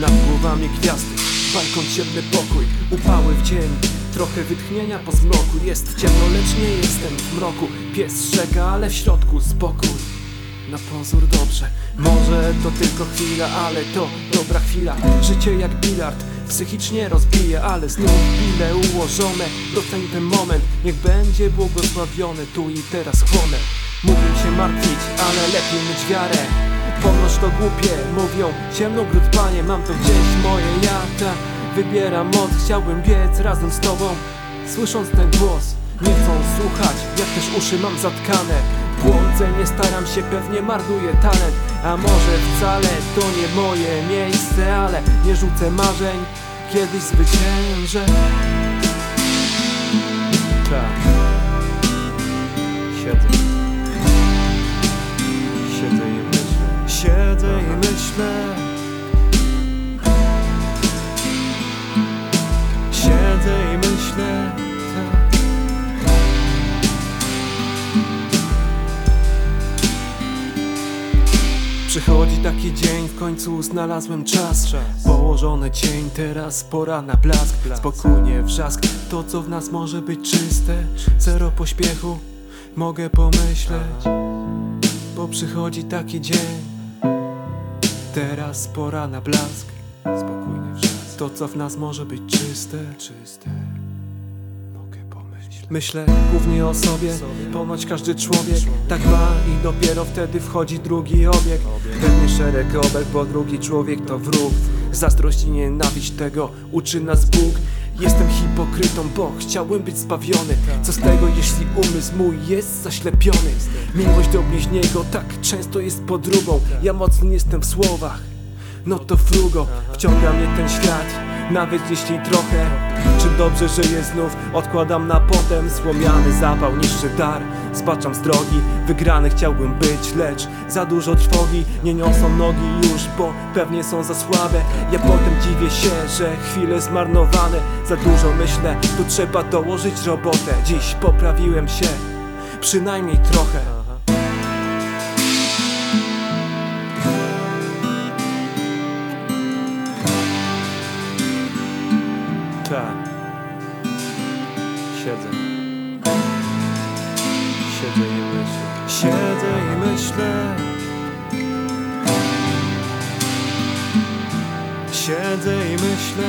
Nad głowami gwiazdy, balkon ciemny pokój. Upały w dzień, trochę wytchnienia po zmroku. Jest ciemno, lecz nie jestem w mroku. Pies strzega, ale w środku spokój. Na pozór dobrze. Może to tylko chwila, ale to dobra chwila. Życie jak bilard, psychicznie rozbije Ale znów bile ułożone. Doceń ten moment, niech będzie błogosławiony Tu i teraz chłonę. Mógłbym się martwić, ale lepiej mieć wiarę Ponoć to głupie, mówią. Ciemno gród panie Mam to gdzieś moje. Ja tak Wybieram moc, chciałbym biec razem z tobą. Słysząc ten głos, nie chcą słuchać. Jak też uszy mam zatkane. Błądzę, nie staram się, pewnie marnuję talent. A może wcale to nie moje miejsce Ale nie rzucę marzeń, kiedyś zwyciężę. Tak Przychodzi taki dzień, w końcu znalazłem czas. Położony cień, teraz pora na blask. Spokojnie wrzask, to co w nas może być czyste. Zero pośpiechu, mogę pomyśleć. Bo przychodzi taki dzień Teraz pora na blask. Spokojnie wrzask, to co w nas może być czyste. Czyste Myślę głównie o sobie, ponoć każdy człowiek Tak ma i dopiero wtedy wchodzi drugi obieg. Pewnie szereg obek, bo drugi człowiek to wróg. Zazdrość i nienawiść tego uczy nas Bóg. Jestem hipokrytą, bo chciałbym być zbawiony. Co z tego, jeśli umysł mój jest zaślepiony? Miłość do bliźniego tak często jest podróbą. Ja mocny jestem w słowach. No to frugo, wciąga mnie ten świat. Nawet jeśli trochę Czy dobrze żyję znów? Odkładam na potem? Słomiany zapał niszczy dar. Zbaczam z drogi. Wygrany chciałbym być Lecz za dużo trwogi Nie niosą nogi już Bo pewnie są za słabe. Ja potem dziwię się, że chwile zmarnowane. Za dużo myślę Tu trzeba dołożyć robotę. Dziś poprawiłem się Przynajmniej trochę. Tak. Siedzę. Siedzę i myślę. Siedzę i myślę. Siedzę i myślę.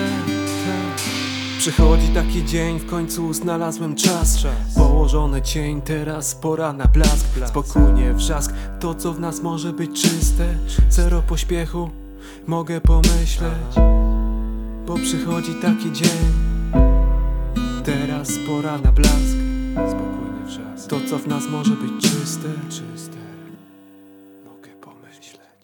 Przychodzi taki dzień, w końcu znalazłem czas Położony cień, teraz pora na blask Spokojnie wrzask, to co w nas może być czyste Zero pośpiechu, mogę pomyśleć bo przychodzi taki dzień Teraz pora na blask. Spokojny wrzask To co w nas może być czyste. Czyste. Mogę pomyśleć.